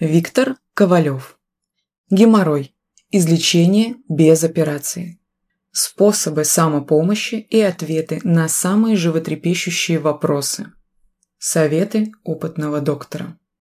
Виктор Ковалев. Геморрой. Излечение без операции. Способы самопомощи и ответы на самые животрепещущие вопросы. Советы опытного доктора.